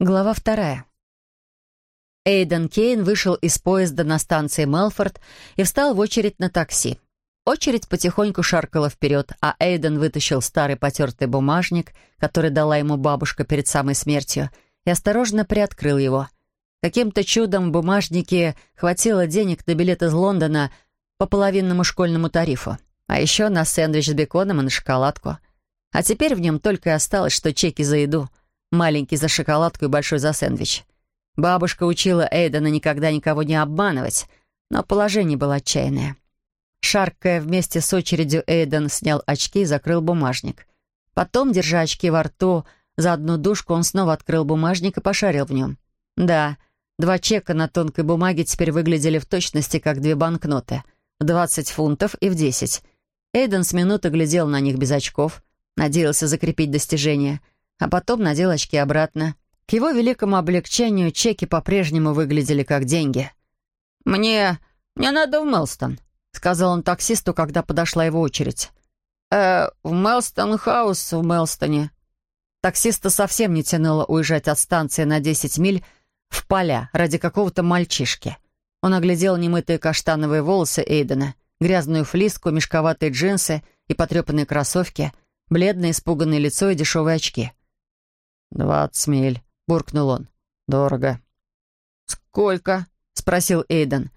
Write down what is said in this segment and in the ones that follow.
Глава вторая. Эйден Кейн вышел из поезда на станции Мелфорд и встал в очередь на такси. Очередь потихоньку шаркала вперед, а Эйден вытащил старый потертый бумажник, который дала ему бабушка перед самой смертью, и осторожно приоткрыл его. Каким-то чудом в бумажнике хватило денег на билет из Лондона по половинному школьному тарифу, а еще на сэндвич с беконом и на шоколадку. А теперь в нем только и осталось, что чеки за еду — Маленький за шоколадку и большой за сэндвич. Бабушка учила Эйдена никогда никого не обманывать, но положение было отчаянное. Шаркая вместе с очередью, Эйден снял очки и закрыл бумажник. Потом, держа очки во рту, за одну дужку он снова открыл бумажник и пошарил в нем. Да, два чека на тонкой бумаге теперь выглядели в точности как две банкноты. 20 фунтов и в 10. Эйден с минуты глядел на них без очков, надеялся закрепить достижение — а потом надел очки обратно. К его великому облегчению чеки по-прежнему выглядели как деньги. «Мне... мне надо в Мелстон», — сказал он таксисту, когда подошла его очередь. «Э, в Мелстон-хаус в Мелстоне». Таксиста совсем не тянуло уезжать от станции на 10 миль в поля ради какого-то мальчишки. Он оглядел немытые каштановые волосы Эйдена, грязную флиску, мешковатые джинсы и потрепанные кроссовки, бледное испуганное лицо и дешевые очки — «Двадцать миль», — буркнул он. «Дорого». «Сколько?» — спросил Эйден.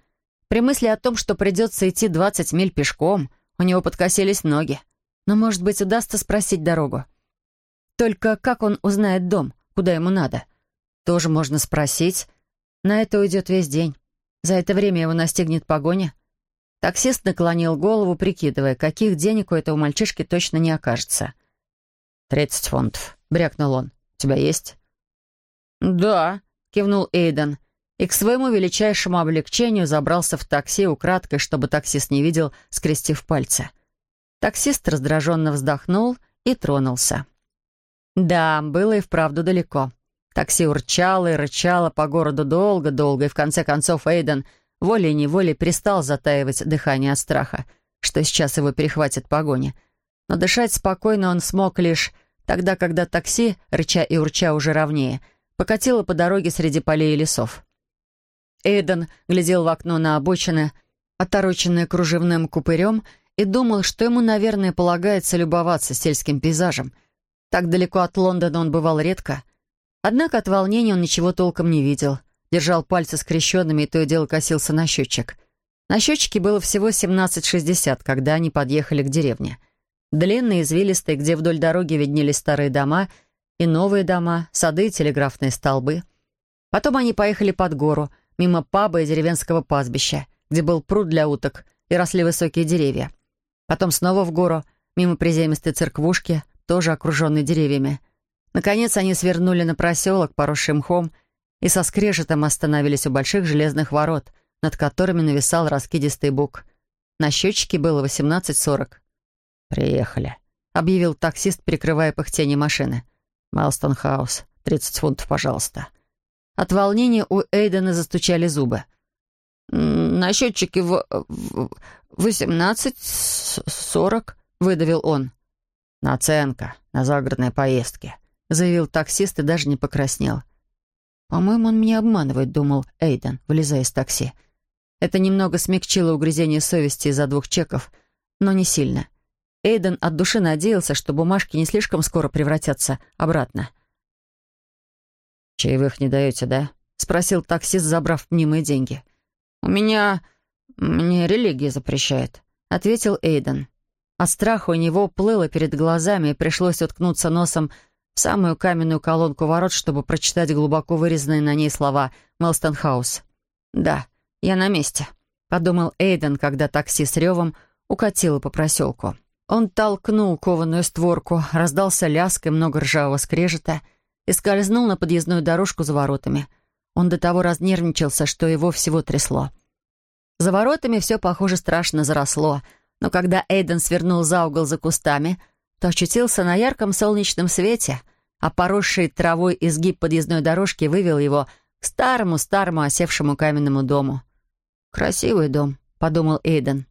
При мысли о том, что придется идти двадцать миль пешком, у него подкосились ноги. Но, может быть, удастся спросить дорогу. Только как он узнает дом, куда ему надо? Тоже можно спросить. На это уйдет весь день. За это время его настигнет погоня. Таксист наклонил голову, прикидывая, каких денег у этого мальчишки точно не окажется. «Тридцать фунтов», — брякнул он тебя есть?» «Да», — кивнул Эйден, и к своему величайшему облегчению забрался в такси украдкой, чтобы таксист не видел, скрестив пальцы. Таксист раздраженно вздохнул и тронулся. Да, было и вправду далеко. Такси урчало и рычало по городу долго-долго, и в конце концов Эйден волей-неволей перестал затаивать дыхание от страха, что сейчас его перехватит погоня. Но дышать спокойно он смог лишь тогда, когда такси, рыча и урча уже ровнее, покатило по дороге среди полей и лесов. Эйден глядел в окно на обочины, отороченное кружевным купырем, и думал, что ему, наверное, полагается любоваться сельским пейзажем. Так далеко от Лондона он бывал редко. Однако от волнения он ничего толком не видел. Держал пальцы скрещенными и то и дело косился на счетчик. На счетчике было всего 17.60, когда они подъехали к деревне. Длинный, извилистый, где вдоль дороги виднелись старые дома и новые дома, сады и телеграфные столбы. Потом они поехали под гору, мимо паба и деревенского пастбища, где был пруд для уток и росли высокие деревья. Потом снова в гору, мимо приземистой церквушки, тоже окруженной деревьями. Наконец они свернули на проселок, поросший мхом, и со скрежетом остановились у больших железных ворот, над которыми нависал раскидистый бук. На счетчике было 18.40. «Приехали», — объявил таксист, прикрывая пыхтение машины. «Малстон Хаус. Тридцать фунтов, пожалуйста». От волнения у Эйдена застучали зубы. «На счетчике в... восемнадцать сорок», — выдавил он. «Наценка на загородной поездке», — заявил таксист и даже не покраснел. «По-моему, он меня обманывает», — думал Эйден, вылезая из такси. Это немного смягчило угрызение совести из-за двух чеков, но не сильно. Эйден от души надеялся, что бумажки не слишком скоро превратятся обратно. «Чаевых не даете, да?» — спросил таксист, забрав мнимые деньги. «У меня... мне религия запрещает», — ответил Эйден. От страха у него плыло перед глазами, и пришлось уткнуться носом в самую каменную колонку ворот, чтобы прочитать глубоко вырезанные на ней слова «Мелстон Хаус». «Да, я на месте», — подумал Эйден, когда такси с ревом укатило по проселку. Он толкнул кованую створку, раздался лязг и много ржавого скрежета и скользнул на подъездную дорожку за воротами. Он до того разнервничался, что его всего трясло. За воротами все, похоже, страшно заросло, но когда Эйден свернул за угол за кустами, то очутился на ярком солнечном свете, а поросший травой изгиб подъездной дорожки вывел его к старому-старому осевшему каменному дому. «Красивый дом», — подумал Эйден.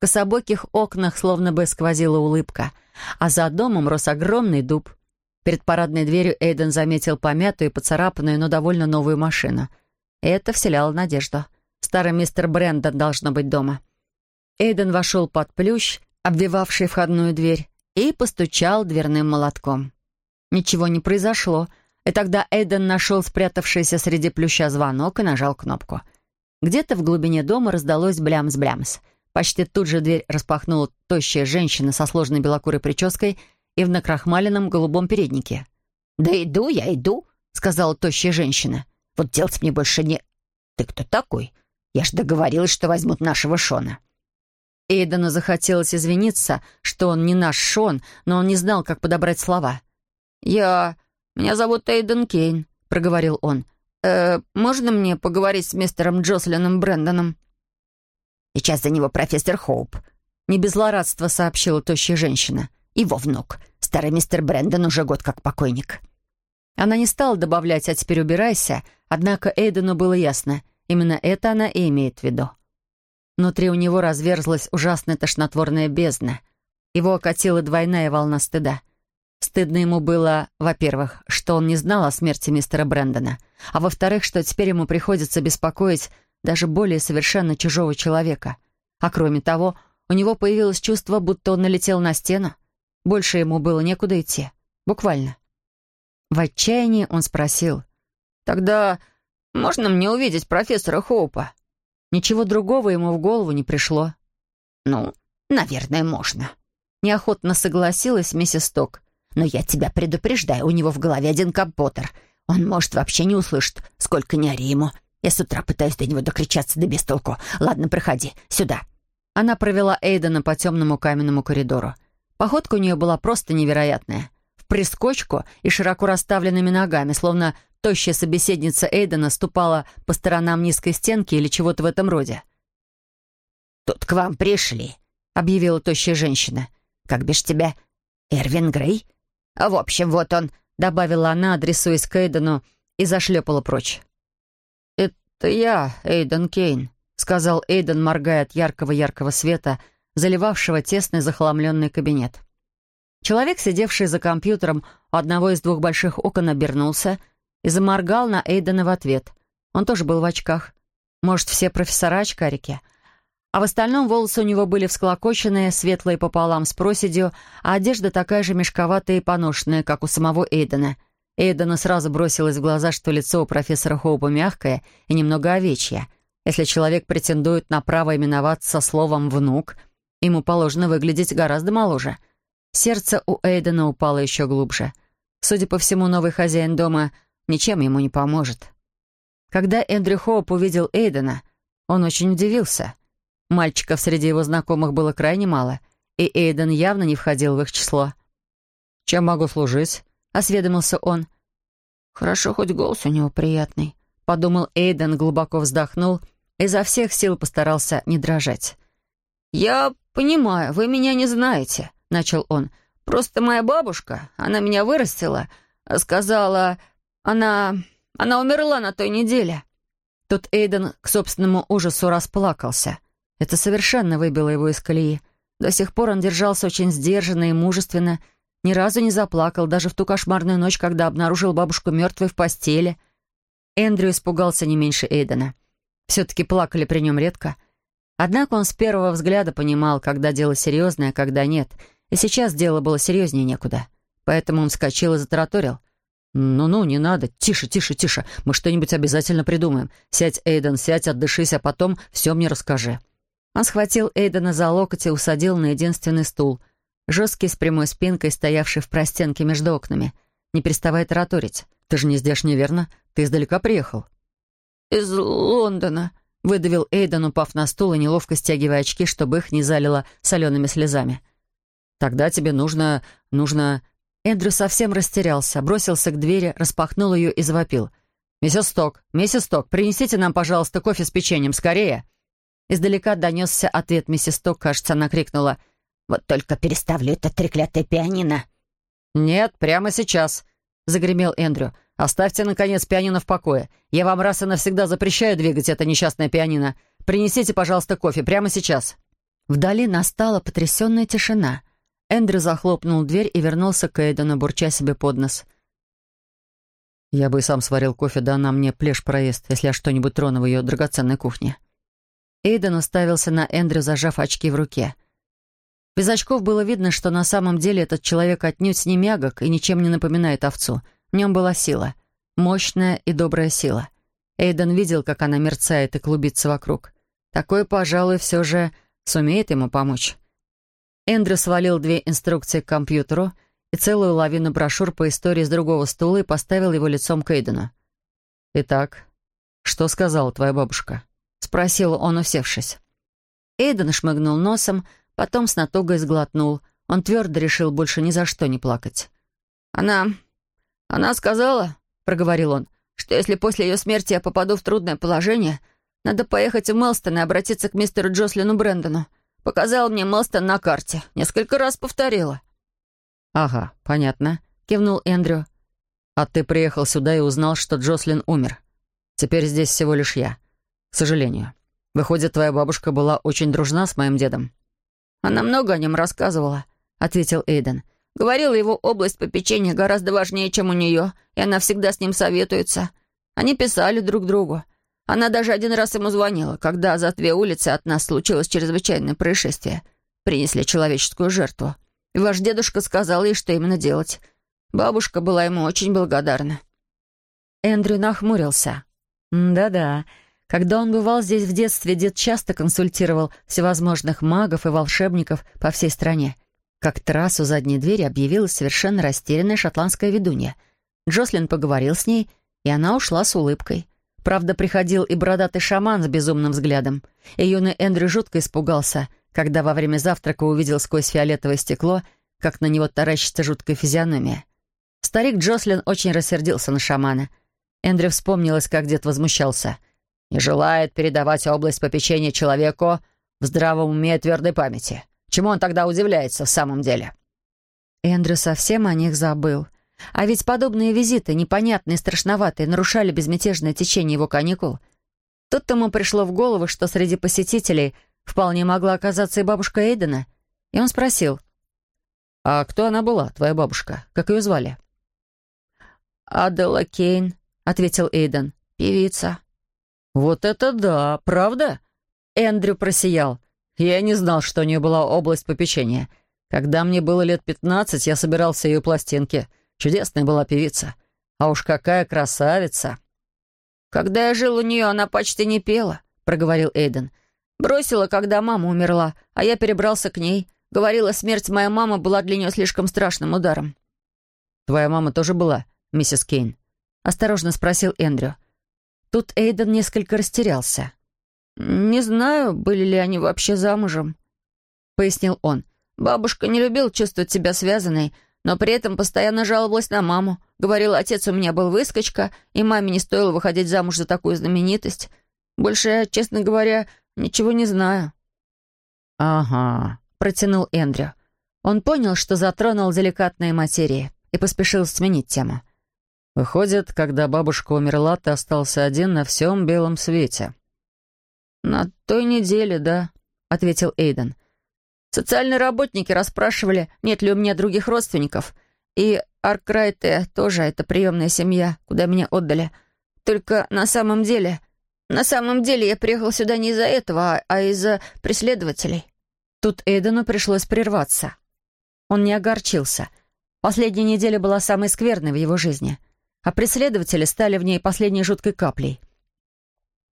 В кособоких окнах словно бы сквозила улыбка, а за домом рос огромный дуб. Перед парадной дверью Эйден заметил помятую и поцарапанную, но довольно новую машину. Это вселяло надежду. Старый мистер Брэндон должно быть дома. Эйден вошел под плющ, обвивавший входную дверь, и постучал дверным молотком. Ничего не произошло, и тогда Эйден нашел спрятавшийся среди плюща звонок и нажал кнопку. Где-то в глубине дома раздалось блямс-блямс. Почти тут же дверь распахнула тощая женщина со сложной белокурой прической и в накрахмаленном голубом переднике. «Да иду я, иду», — сказала тощая женщина. «Вот делать мне больше не...» «Ты кто такой? Я ж договорилась, что возьмут нашего Шона». Эйдену захотелось извиниться, что он не наш Шон, но он не знал, как подобрать слова. «Я... Меня зовут Эйден Кейн», — проговорил он. «Э, можно мне поговорить с мистером Джослином Брэндоном?» «Сейчас за него профессор Хоуп», — не без злорадства сообщила тощая женщина. «Его внук. Старый мистер Брэндон уже год как покойник». Она не стала добавлять «а теперь убирайся», однако Эйдену было ясно, именно это она и имеет в виду. Внутри у него разверзлась ужасная тошнотворная бездна. Его окатила двойная волна стыда. Стыдно ему было, во-первых, что он не знал о смерти мистера Брэндона, а во-вторых, что теперь ему приходится беспокоить даже более совершенно чужого человека. А кроме того, у него появилось чувство, будто он налетел на стену. Больше ему было некуда идти. Буквально. В отчаянии он спросил. «Тогда можно мне увидеть профессора Хоупа?» Ничего другого ему в голову не пришло. «Ну, наверное, можно». Неохотно согласилась миссис Ток. «Но я тебя предупреждаю, у него в голове один компьютер. Он, может, вообще не услышит, сколько не ори ему. Я с утра пытаюсь до него докричаться, да без толку. Ладно, проходи, сюда». Она провела Эйдена по темному каменному коридору. Походка у нее была просто невероятная. В прискочку и широко расставленными ногами, словно Тощая собеседница Эйдена ступала по сторонам низкой стенки или чего-то в этом роде. «Тут к вам пришли», — объявила тощая женщина. «Как бишь тебя? Эрвин Грей?» «В общем, вот он», — добавила она, адресуясь к Эйдену, и зашлепала прочь. «Это я, Эйден Кейн», — сказал Эйден, моргая от яркого-яркого света, заливавшего тесный захламленный кабинет. Человек, сидевший за компьютером у одного из двух больших окон, обернулся — и заморгал на Эйдена в ответ. Он тоже был в очках. Может, все профессора очкарики? А в остальном волосы у него были всклокоченные, светлые пополам с проседью, а одежда такая же мешковатая и поношенная, как у самого Эйдена. Эйдена сразу бросилось в глаза, что лицо у профессора Хоупа мягкое и немного овечье. Если человек претендует на право именоваться словом «внук», ему положено выглядеть гораздо моложе. Сердце у Эйдена упало еще глубже. Судя по всему, новый хозяин дома — ничем ему не поможет. Когда Эндрю Хоуп увидел Эйдена, он очень удивился. Мальчиков среди его знакомых было крайне мало, и Эйден явно не входил в их число. «Чем могу служить?» — осведомился он. «Хорошо, хоть голос у него приятный», — подумал Эйден, глубоко вздохнул и изо всех сил постарался не дрожать. «Я понимаю, вы меня не знаете», — начал он. «Просто моя бабушка, она меня вырастила, сказала, она... она умерла на той неделе». Тут Эйден к собственному ужасу расплакался. Это совершенно выбило его из колеи. До сих пор он держался очень сдержанно и мужественно, ни разу не заплакал, даже в ту кошмарную ночь, когда обнаружил бабушку мертвой в постели. Эндрю испугался не меньше Эйдена. Все-таки плакали при нем редко. Однако он с первого взгляда понимал, когда дело серьезное, а когда нет. И сейчас дело было серьезнее некуда. Поэтому он вскочил и затараторил. «Ну-ну, не надо. Тише, тише, тише. Мы что-нибудь обязательно придумаем. Сядь, Эйден, сядь, отдышись, а потом все мне расскажи». Он схватил Эйдена за локоть и усадил на единственный стул, жесткий с прямой спинкой, стоявший в простенке между окнами, не переставая тараторить. «Ты же не здешний, верно? Ты издалека приехал?» «Из Лондона», — выдавил Эйден, упав на стул и неловко стягивая очки, чтобы их не залило солеными слезами. «Тогда тебе нужно... нужно...» Эндрю совсем растерялся, бросился к двери, распахнул ее и завопил. «Миссис Сток, миссис Сток, принесите нам, пожалуйста, кофе с печеньем, скорее!» Издалека донесся ответ миссис Сток, кажется, она крикнула. «Вот только переставлю это треклятое пианино!» «Нет, прямо сейчас!» — загремел Эндрю. «Оставьте, наконец, пианино в покое. Я вам раз и навсегда запрещаю двигать это несчастное пианино. Принесите, пожалуйста, кофе прямо сейчас». Вдали настала потрясенная тишина. Эндрю захлопнул дверь и вернулся к Эйдену, бурча себе под нос. «Я бы и сам сварил кофе, да она мне плешь проест, если я что-нибудь трону в ее драгоценной кухне». Эйден уставился на Эндрю, зажав очки в руке. Без очков было видно, что на самом деле этот человек отнюдь не мягок и ничем не напоминает овцу. В нем была сила. Мощная и добрая сила. Эйден видел, как она мерцает и клубится вокруг. Такой, пожалуй, все же сумеет ему помочь. Эндрю свалил две инструкции к компьютеру и целую лавину брошюр по истории с другого стула и поставил его лицом к Эйдену. «Итак, что сказала твоя бабушка?» — спросил он, усевшись. Эйден шмыгнул носом, потом с натугой сглотнул. Он твердо решил больше ни за что не плакать. «Она... она сказала, — проговорил он, — что если после ее смерти я попаду в трудное положение, надо поехать в Мелстон и обратиться к мистеру Джослину Брэндону. Показала мне Мелстон на карте. Несколько раз повторила». «Ага, понятно», — кивнул Эндрю. «А ты приехал сюда и узнал, что Джослин умер. Теперь здесь всего лишь я. К сожалению. Выходит, твоя бабушка была очень дружна с моим дедом». «Она много о нем рассказывала», — ответил Эйден. «Говорила, его область попечения гораздо важнее, чем у нее, и она всегда с ним советуется. Они писали друг другу. Она даже один раз ему звонила, когда за две улицы от нас случилось чрезвычайное происшествие. Принесли человеческую жертву. И ваш дедушка сказал ей, что именно делать. Бабушка была ему очень благодарна». Эндрю нахмурился. «Да-да. Когда он бывал здесь в детстве, дед часто консультировал всевозможных магов и волшебников по всей стране. Как-то раз у задней двери объявилась совершенно растерянная шотландская ведунья. Джослин поговорил с ней, и она ушла с улыбкой. Правда, приходил и бородатый шаман с безумным взглядом. И юный Эндрю жутко испугался, когда во время завтрака увидел сквозь фиолетовое стекло, как на него таращится жуткая физиономия. Старик Джослин очень рассердился на шамана. Эндрю вспомнилось, как дед возмущался. «Не желает передавать область попечения человеку в здравом уме и твердой памяти. Чему он тогда удивляется в самом деле?» Эндрю совсем о них забыл — а ведь подобные визиты, непонятные и страшноватые, нарушали безмятежное течение его каникул. Тут ему пришло в голову, что среди посетителей вполне могла оказаться и бабушка Эйдена. И он спросил, «А кто она была, твоя бабушка? Как ее звали?» «Адела Кейн», — ответил Эйден, — «певица». «Вот это да, правда?» Эндрю просиял. «Я не знал, что у нее была область попечения. Когда мне было лет пятнадцать, я собирал все ее пластинки — Чудесная была певица. А уж какая красавица!» «Когда я жил у нее, она почти не пела», — проговорил Эйден. «Бросила, когда мама умерла, а я перебрался к ней. Говорила, смерть моей мамы была для нее слишком страшным ударом». «Твоя мама тоже была, миссис Кейн?» — осторожно спросил Эндрю. Тут Эйден несколько растерялся. «Не знаю, были ли они вообще замужем», — пояснил он. «Бабушка не любила чувствовать себя связанной, но при этом постоянно жаловалась на маму. Говорила, отец у меня был выскочка, и маме не стоило выходить замуж за такую знаменитость. Больше я, честно говоря, ничего не знаю». «Ага», — протянул Эндрю. Он понял, что затронул деликатные материи, и поспешил сменить тему. «Выходит, когда бабушка умерла, ты остался один на всем белом свете». «На той неделе, да», — ответил Эйден. Социальные работники расспрашивали, нет ли у меня других родственников. И Аркрайте тоже это приемная семья, куда меня отдали. Только на самом деле... На самом деле я приехал сюда не из-за этого, а, а из-за преследователей». Тут Эйдену пришлось прерваться. Он не огорчился. Последняя неделя была самой скверной в его жизни, а преследователи стали в ней последней жуткой каплей.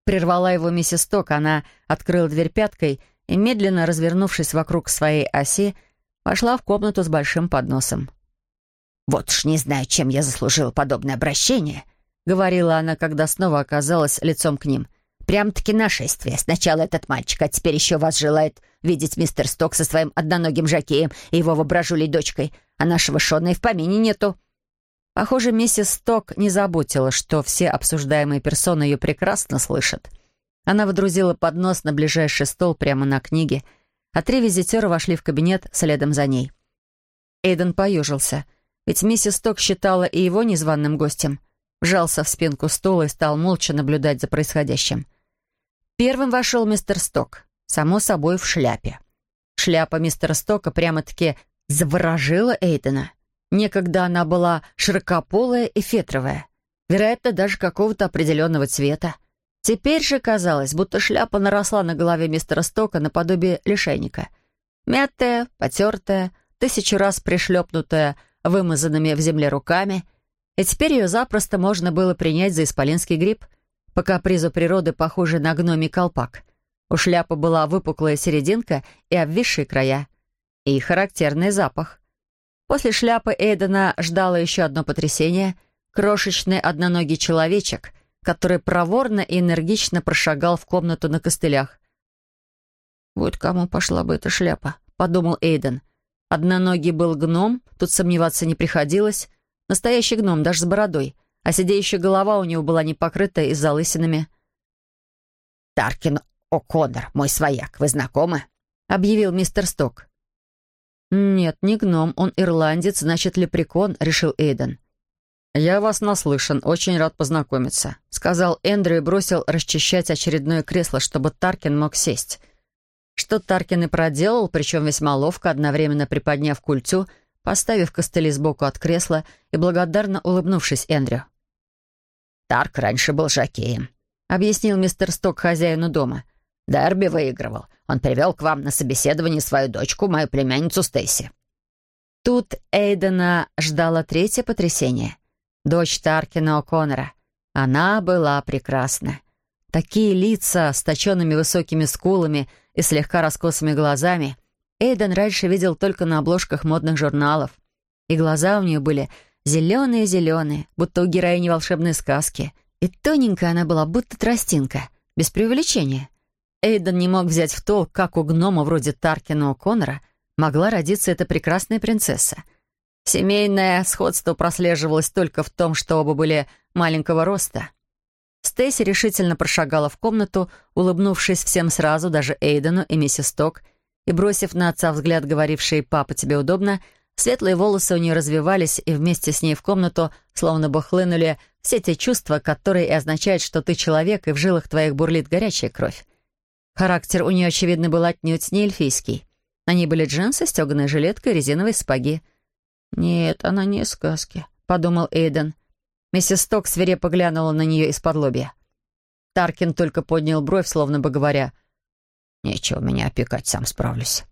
Прервала его миссис Ток, она открыла дверь пяткой — и, медленно развернувшись вокруг своей оси, вошла в комнату с большим подносом. «Вот уж не знаю, чем я заслужила подобное обращение», — говорила она, когда снова оказалась лицом к ним. «Прям-таки нашествие. Сначала этот мальчик, а теперь еще вас желает видеть мистер Сток со своим одноногим жакеем и его воображулей дочкой, а нашего Шона и в помине нету». Похоже, миссис Сток не заботила, что все обсуждаемые персоны ее прекрасно слышат. Она водрузила поднос на ближайший стол прямо на книге, а три визитера вошли в кабинет следом за ней. Эйден поежился, ведь миссис Ток считала и его незваным гостем. Вжался в спинку стула и стал молча наблюдать за происходящим. Первым вошел мистер Сток, само собой в шляпе. Шляпа мистера Стока прямо-таки заворожила Эйдена. Некогда она была широкополая и фетровая, вероятно, даже какого-то определенного цвета. Теперь же казалось, будто шляпа наросла на голове мистера Стока наподобие лишайника. Мятая, потертая, тысячу раз пришлепнутая вымазанными в земле руками, и теперь ее запросто можно было принять за исполинский гриб, по капризу природы похожий на гномий колпак. У шляпы была выпуклая серединка и обвисшие края, и характерный запах. После шляпы Эйдена ждало еще одно потрясение — крошечный одноногий человечек, который проворно и энергично прошагал в комнату на костылях. «Вот кому пошла бы эта шляпа», — подумал Эйден. Одноногий был гном, тут сомневаться не приходилось. Настоящий гном, даже с бородой, а сидящая голова у него была не покрыта и залысинами. «Таркин О'Коннор, мой свояк, вы знакомы?» — объявил мистер Сток. «Нет, не гном, он ирландец, значит, лепрекон», — решил Эйден. «Я вас наслышан, очень рад познакомиться», — сказал Эндрю и бросил расчищать очередное кресло, чтобы Таркин мог сесть. Что Таркин и проделал, причем весьма ловко, одновременно приподняв культю, поставив костыли сбоку от кресла и благодарно улыбнувшись Эндрю. «Тарк раньше был жакеем», — объяснил мистер Сток хозяину дома. «Дерби выигрывал. Он привел к вам на собеседование свою дочку, мою племянницу Стейси». Тут Эйдена ждало третье потрясение. Дочь Таркина О'Коннора. Она была прекрасна. Такие лица с точенными высокими скулами и слегка раскосыми глазами Эйден раньше видел только на обложках модных журналов. И глаза у нее были зеленые-зеленые, будто у героини волшебной сказки. И тоненькая она была, будто тростинка, без преувеличения. Эйден не мог взять в толк, как у гнома вроде Таркина О'Коннора могла родиться эта прекрасная принцесса. Семейное сходство прослеживалось только в том, что оба были маленького роста. Стейси решительно прошагала в комнату, улыбнувшись всем сразу, даже Эйдену и миссис Ток, и, бросив на отца взгляд, говоривший «папа, тебе удобно», светлые волосы у нее развивались, и вместе с ней в комнату словно бы хлынули все те чувства, которые и означают, что ты человек, и в жилах твоих бурлит горячая кровь. Характер у нее, очевидно, был отнюдь не эльфийский. На ней были джинсы, стеганая жилетка и резиновые сапоги. «Нет, она не из сказки», — подумал Эйден. Миссис Сток свирепо глянула на нее из-под лобья. Таркин только поднял бровь, словно бы говоря, «Нечего меня опекать, сам справлюсь».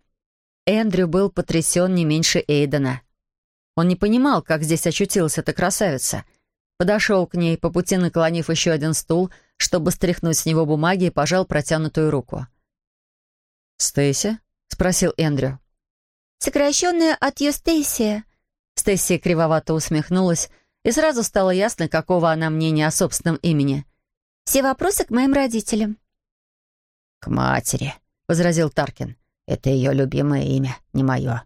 Эндрю был потрясен не меньше Эйдена. Он не понимал, как здесь очутилась эта красавица. Подошел к ней, по пути наклонив еще один стул — чтобы стряхнуть с него бумаги и пожал протянутую руку. «Стейси?» — спросил Эндрю. «Сокращенная от Юстейсия». Стейси кривовато усмехнулась, и сразу стало ясно, какого она мнения о собственном имени. «Все вопросы к моим родителям». «К матери», — возразил Таркин. «Это ее любимое имя, не мое».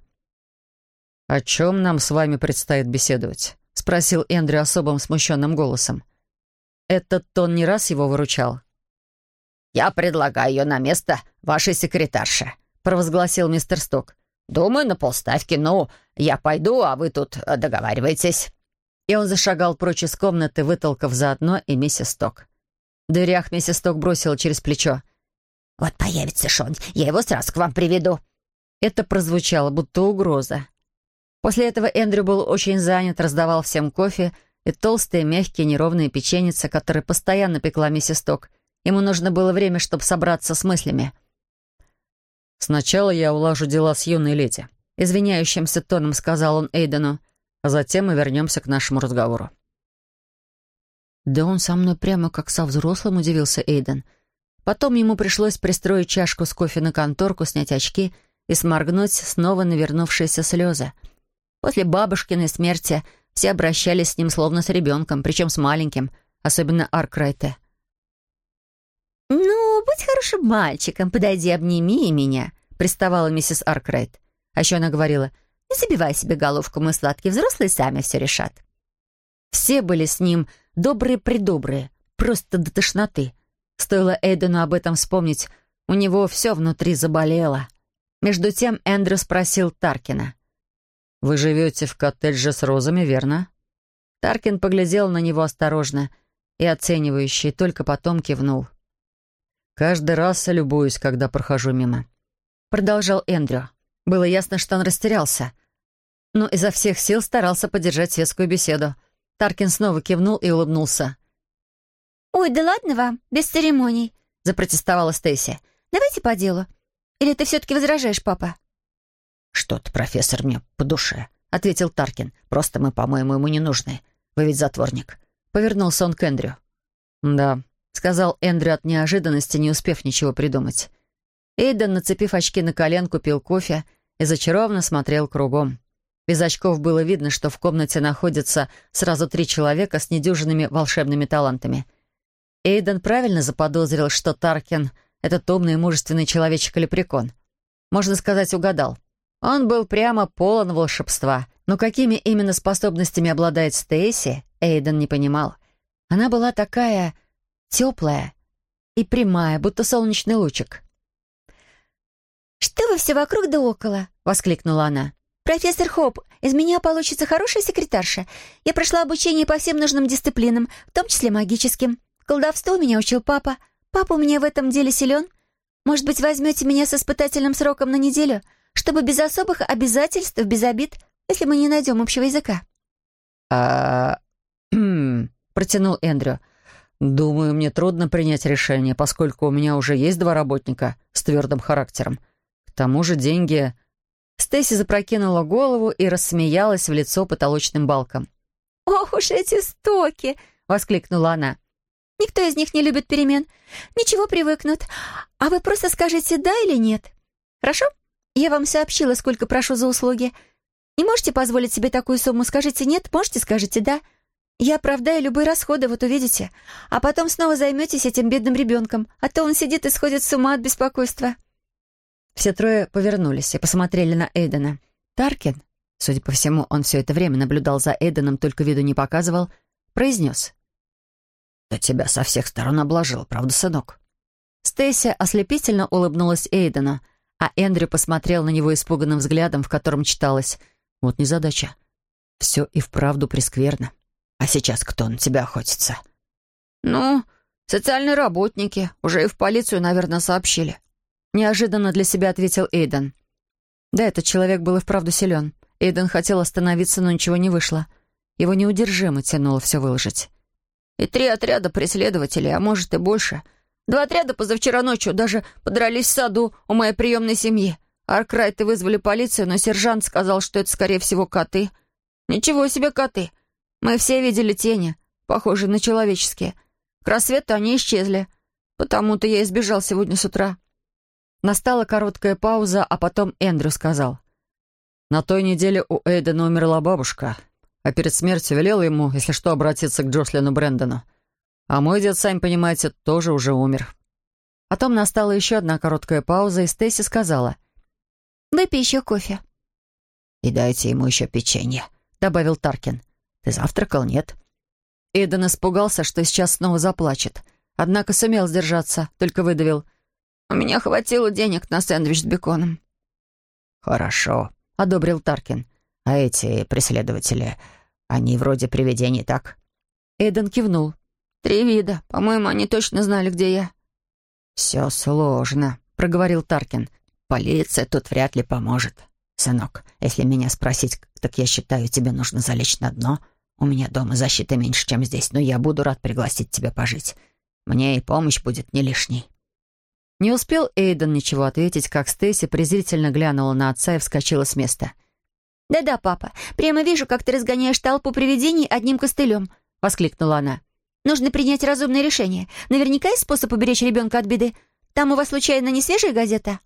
«О чем нам с вами предстоит беседовать?» — спросил Эндрю особым смущенным голосом. Этот тон не раз его выручал. «Я предлагаю ее на место вашей секретарши», — провозгласил мистер Сток. «Думаю, на полставки. Ну, я пойду, а вы тут договариваетесь». И он зашагал прочь из комнаты, вытолкав заодно и миссис Сток. В дверях миссис Сток бросила через плечо. «Вот появится Шон, я его сразу к вам приведу». Это прозвучало, будто угроза. После этого Эндрю был очень занят, раздавал всем кофе, и толстые, мягкие, неровные печеницы, которые постоянно пекла миссис Ток. Ему нужно было время, чтобы собраться с мыслями. «Сначала я улажу дела с юной леди», — извиняющимся тоном сказал он Эйдену, «а затем мы вернемся к нашему разговору». «Да он со мной прямо как со взрослым», — удивился Эйден. Потом ему пришлось пристроить чашку с кофе на конторку, снять очки и сморгнуть снова навернувшиеся слезы. После бабушкиной смерти все обращались с ним словно с ребенком, причем с маленьким, особенно Аркрайте. «Ну, будь хорошим мальчиком, подойди, обними меня», — приставала миссис Аркрайт. А еще она говорила, «Не забивай себе головку, мы сладкие взрослые сами все решат». Все были с ним добрые-предобрые, просто до тошноты. Стоило Эйдену об этом вспомнить, у него все внутри заболело. Между тем Эндрю спросил Таркина. «Вы живете в коттедже с розами, верно?» Таркин поглядел на него осторожно и оценивающий, только потом кивнул. «Каждый раз любуюсь, когда прохожу мимо», — продолжал Эндрю. Было ясно, что он растерялся. но изо всех сил старался поддержать светскую беседу. Таркин снова кивнул и улыбнулся. «Ой, да ладно вам, без церемоний», — запротестовала Стейси. «Давайте по делу. Или ты все-таки возражаешь, папа?» «Что-то, профессор, мне по душе», — ответил Таркин. «Просто мы, по-моему, ему не нужны. Вы ведь затворник». Повернулся он к Эндрю. «Да», — сказал Эндрю от неожиданности, не успев ничего придумать. Эйден, нацепив очки на коленку, пил кофе и зачарованно смотрел кругом. Без очков было видно, что в комнате находятся сразу три человека с недюжинными волшебными талантами. Эйден правильно заподозрил, что Таркин — этот умный и мужественный человечек-лепрекон. Можно сказать, угадал. Он был прямо полон волшебства, но какими именно способностями обладает Стейси, Эйден не понимал. Она была такая теплая и прямая, будто солнечный лучик. «Что вы все вокруг да около?» — воскликнула она. «Профессор Хоп, из меня получится хорошая секретарша. Я прошла обучение по всем нужным дисциплинам, в том числе магическим. Колдовству меня учил папа. Папа у меня в этом деле силен. Может быть, возьмете меня с испытательным сроком на неделю, чтобы без особых обязательств, без обид, если мы не найдем общего языка?» «А... протянул Эндрю. «Думаю, мне трудно принять решение, поскольку у меня уже есть два работника с твердым характером. К тому же деньги Стесси запрокинула голову и рассмеялась в лицо потолочным балком. «Ох уж эти стоки!» — воскликнула она. «Никто из них не любит перемен. Ничего, привыкнут. А вы просто скажите «да» или «нет». Хорошо? Я вам сообщила, сколько прошу за услуги. Не можете позволить себе такую сумму, скажите «нет», можете, скажите «да». Я оправдаю любые расходы, вот увидите. А потом снова займетесь этим бедным ребенком, а то он сидит и сходит с ума от беспокойства». Все трое повернулись и посмотрели на Эйдена. Таркин, судя по всему, он все это время наблюдал за Эйденом, только виду не показывал, произнес. «Да тебя со всех сторон обложил, правда, сынок?» Стейси ослепительно улыбнулась Эйдену, а Эндрю посмотрел на него испуганным взглядом, в котором читалось «Вот незадача. Все и вправду прескверно. А сейчас кто на тебя охотится?» «Ну, социальные работники. Уже и в полицию, наверное, сообщили», Неожиданно для себя ответил Эйден. Да, этот человек был и вправду силен. Эйден хотел остановиться, но ничего не вышло. Его неудержимо тянуло все выложить. «И три отряда преследователей, а может и больше. Два отряда позавчера ночью даже подрались в саду у моей приемной семьи. Аркрайты вызвали полицию, но сержант сказал, что это, скорее всего, коты. Ничего себе коты. Мы все видели тени, похожие на человеческие. К рассвету они исчезли. Потому-то я избежал сегодня с утра. Настала короткая пауза, а потом Эндрю сказал. «На той неделе у Эйдена умерла бабушка, а перед смертью велела ему, если что, обратиться к Джослину Брэндону. А мой дед, сами понимаете, тоже уже умер». Потом настала еще одна короткая пауза, и Стейси сказала. «Выпей еще кофе». «И дайте ему еще печенье», — добавил Таркин. «Ты завтракал, нет?» Эйден испугался, что сейчас снова заплачет. Однако сумел сдержаться, только выдавил — у меня хватило денег на сэндвич с беконом». «Хорошо», — одобрил Таркин. «А эти преследователи, они вроде привидений, так?» Эйден кивнул. «Три вида. По-моему, они точно знали, где я». «Все сложно», — проговорил Таркин. «Полиция тут вряд ли поможет. Сынок, если меня спросить, так я считаю, тебе нужно залечь на дно. У меня дома защиты меньше, чем здесь, но я буду рад пригласить тебя пожить. Мне и помощь будет не лишней». Не успел Эйден ничего ответить, как Стейси презрительно глянула на отца и вскочила с места. «Да-да, папа, прямо вижу, как ты разгоняешь толпу привидений одним костылем», — воскликнула она. «Нужно принять разумное решение. Наверняка есть способ уберечь ребенка от беды. Там у вас, случайно, не свежая газета?»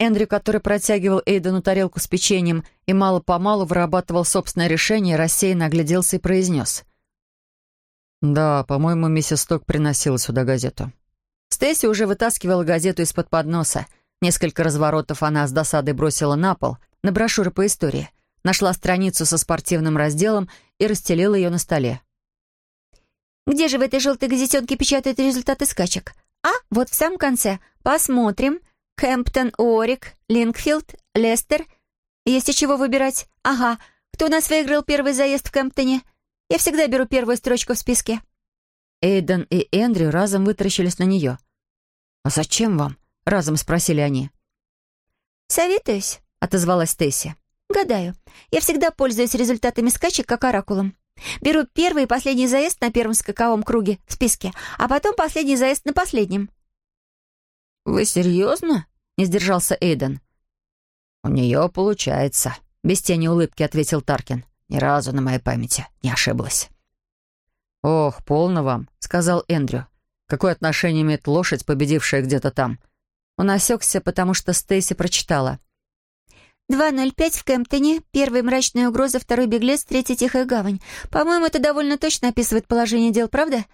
Эндрю, который протягивал Эйдену тарелку с печеньем и мало-помалу вырабатывал собственное решение, рассеянно огляделся и произнес. «Да, по-моему, миссис Сток приносила сюда газету». Стесси уже вытаскивала газету из-под подноса. Несколько разворотов она с досадой бросила на пол, на брошюры по истории. Нашла страницу со спортивным разделом и расстелила ее на столе. «Где же в этой желтой газетенке печатают результаты скачек? А, вот в самом конце. Посмотрим. Кемптон, Орик, Линкфилд, Лестер. Есть из чего выбирать. Ага. Кто у нас выиграл первый заезд в Кемптоне? Я всегда беру первую строчку в списке». Эйден и Эндрю разом вытаращились на нее. «А зачем вам?» — разом спросили они. «Советуюсь», — отозвалась Тесси. «Гадаю. Я всегда пользуюсь результатами скачек как оракулом. Беру первый и последний заезд на первом скаковом круге в списке, а потом последний заезд на последнем». «Вы серьезно?» — не сдержался Эйден. «У нее получается», — без тени улыбки ответил Таркин. «Ни разу на моей памяти не ошиблась». «Ох, полно вам», — сказал Эндрю. «Какое отношение имеет лошадь, победившая где-то там?» Он осекся, потому что Стейси прочитала. «2.05 в Кемптоне. Первый мрачная угроза, второй беглец, третий тихая гавань. По-моему, это довольно точно описывает положение дел, правда?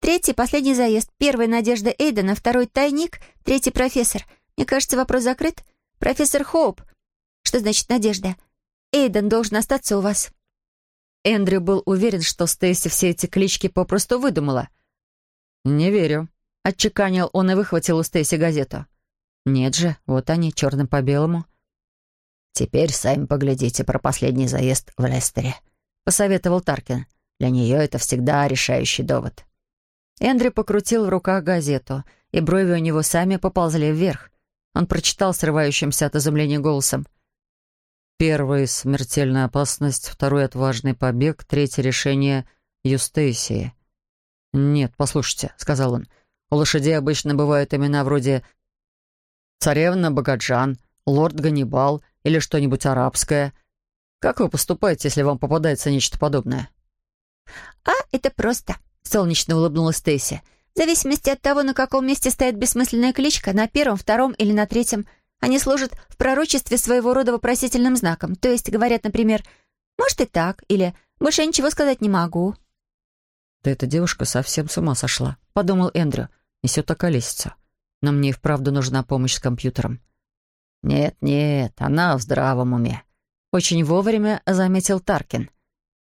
Третий — последний заезд. Первый — надежда Эйдена, второй — тайник, третий — профессор. Мне кажется, вопрос закрыт. Профессор Хоуп. Что значит надежда? Эйден должен остаться у вас». Эндрю был уверен, что Стейси все эти клички попросту выдумала. «Не верю», — отчеканил он и выхватил у Стейси газету. «Нет же, вот они, черным по белому». «Теперь сами поглядите про последний заезд в Лестере», — посоветовал Таркин. «Для нее это всегда решающий довод». Эндрю покрутил в руках газету, и брови у него сами поползли вверх. Он прочитал срывающимся от изумления голосом. «Первый — смертельная опасность, второй — отважный побег, третье — решение Юстейсии». «Нет, послушайте», — сказал он, — «у лошадей обычно бывают имена вроде «Царевна Багаджан», «Лорд Ганнибал» или что-нибудь арабское. Как вы поступаете, если вам попадается нечто подобное?» «А, это просто», — солнечно улыбнулась Стейси. «В зависимости от того, на каком месте стоит бессмысленная кличка, на первом, втором или на третьем, они служат в пророчестве своего рода вопросительным знаком. То есть говорят, например, «Может и так» или «Больше я ничего сказать не могу». «Да эта девушка совсем с ума сошла», — подумал Эндрю. «Несет околесицу. Но мне и вправду нужна помощь с компьютером». «Нет, нет, она в здравом уме», — очень вовремя заметил Таркин.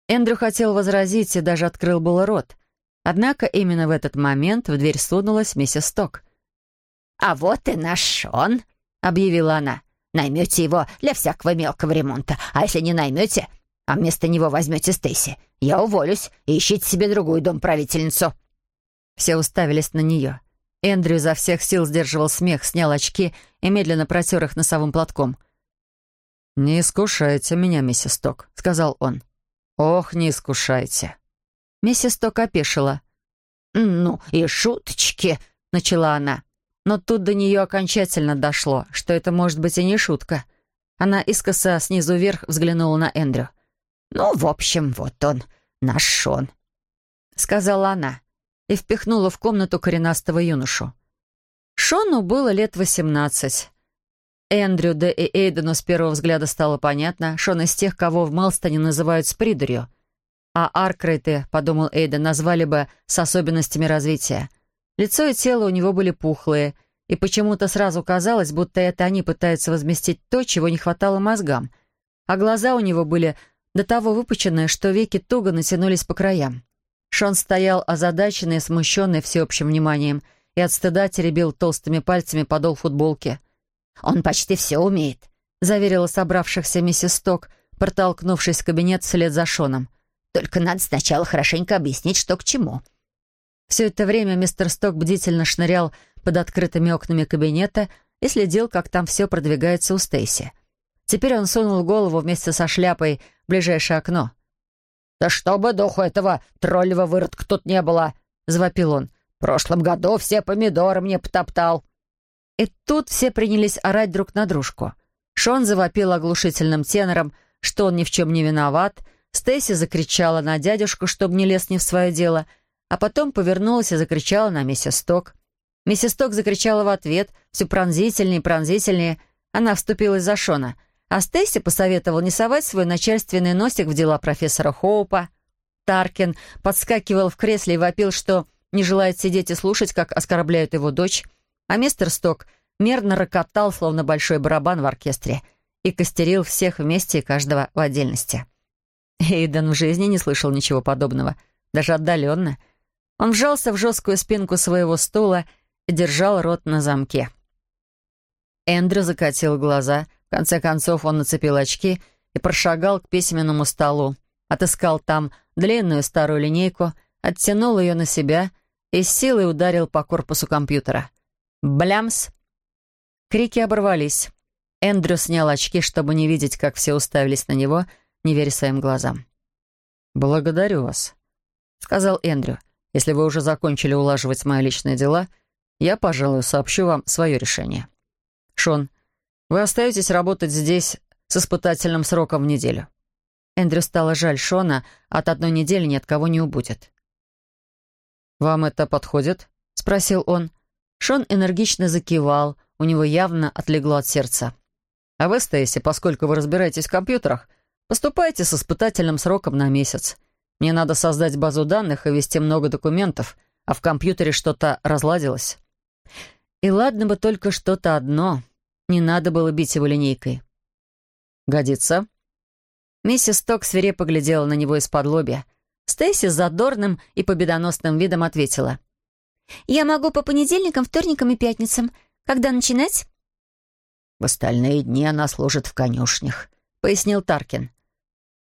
Эндрю хотел возразить и даже открыл был рот. Однако именно в этот момент в дверь сунулась миссис Сток. «А вот и наш Шон», — объявила она. «Наймете его для всякого мелкого ремонта, а если не наймете, а вместо него возьмете Стейси, я уволюсь и ищите себе другую домправительницу». Все уставились на нее. Эндрю изо всех сил сдерживал смех, снял очки и медленно протер их носовым платком. «Не искушайте меня, миссис Ток», — сказал он. «Ох, не искушайте». Миссис Ток опешила. «Ну и шуточки», — начала она. Но тут до нее окончательно дошло, что это может быть и не шутка. Она искоса снизу вверх взглянула на Эндрю. «Ну, в общем, вот он, наш Шон», — сказала она и впихнула в комнату коренастого юношу. Шону было лет восемнадцать. Эндрю, да и Эйдену с первого взгляда стало понятно, Шон из тех, кого в Мелстоне называют спридерью. А Аркрейты, подумал Эйден, назвали бы с особенностями развития. Лицо и тело у него были пухлые, и почему-то сразу казалось, будто это они пытаются возместить то, чего не хватало мозгам. А глаза у него были до того выпученные, что веки туго натянулись по краям. Шон стоял озадаченный смущенный всеобщим вниманием и от стыда теребил толстыми пальцами подол футболки. «Он почти все умеет», — заверила собравшихся миссис Сток, протолкнувшись в кабинет вслед за Шоном. «Только надо сначала хорошенько объяснить, что к чему». Все это время мистер Сток бдительно шнырял под открытыми окнами кабинета и следил, как там все продвигается у Стейси. Теперь он сунул голову вместе со шляпой в ближайшее окно. «Да чтобы духу этого троллевого выродка тут не было!» — завопил он. «В прошлом году все помидоры мне потоптал». И тут все принялись орать друг на дружку. Шон завопил оглушительным тенором, что он ни в чем не виноват. Стейси закричала на дядюшку, чтобы не лез не в свое дело, а потом повернулась и закричала на миссис Ток. Миссис Ток закричала в ответ, все пронзительнее и пронзительнее. Она вступилась за Шона — а Стейси посоветовал не совать свой начальственный носик в дела профессора Хоупа. Таркин подскакивал в кресле и вопил, что не желает сидеть и слушать, как оскорбляют его дочь, а мистер Сток мерно рокотал, словно большой барабан в оркестре, и костерил всех вместе и каждого в отдельности. Эйден в жизни не слышал ничего подобного, даже отдаленно. Он вжался в жесткую спинку своего стула и держал рот на замке. Эндрю закатил глаза — в конце концов он нацепил очки и прошагал к письменному столу, отыскал там длинную старую линейку, оттянул ее на себя и с силой ударил по корпусу компьютера. Блямс! Крики оборвались. Эндрю снял очки, чтобы не видеть, как все уставились на него, не веря своим глазам. «Благодарю вас», — сказал Эндрю. «Если вы уже закончили улаживать мои личные дела, я, пожалуй, сообщу вам свое решение. Шон, вы остаетесь работать здесь с испытательным сроком в неделю». Эндрю стало жаль Шона, от одной недели ни от кого не убудет. «Вам это подходит?» — спросил он. Шон энергично закивал, у него явно отлегло от сердца. «А вы, Стейси, поскольку вы разбираетесь в компьютерах, поступайте с испытательным сроком на месяц. Мне надо создать базу данных и ввести много документов, а в компьютере что-то разладилось». И ладно бы только что-то одно. Не надо было бить его линейкой. «Годится?» Миссис Ток свирепо глядела на него из-под лобья. Стейси с задорным и победоносным видом ответила. «Я могу по понедельникам, вторникам и пятницам. Когда начинать?» «В остальные дни она служит в конюшнях», — пояснил Таркин.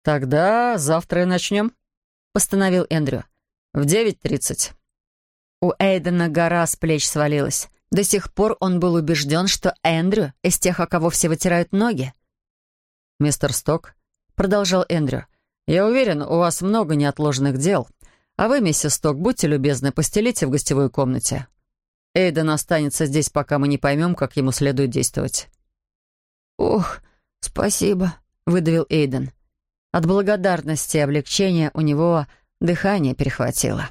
«Тогда завтра и начнем», — постановил Эндрю. «В девять тридцать». У Эйдена гора с плеч свалилась. До сих пор он был убежден, что Эндрю из тех, о кого все вытирают ноги. «Мистер Сток», — продолжал Эндрю, «я уверен, у вас много неотложных дел. А вы, миссис Сток, будьте любезны, постелите в гостевой комнате. Эйден останется здесь, пока мы не поймем, как ему следует действовать». «Ох, спасибо», — выдавил Эйден. От благодарности и облегчения у него дыхание перехватило.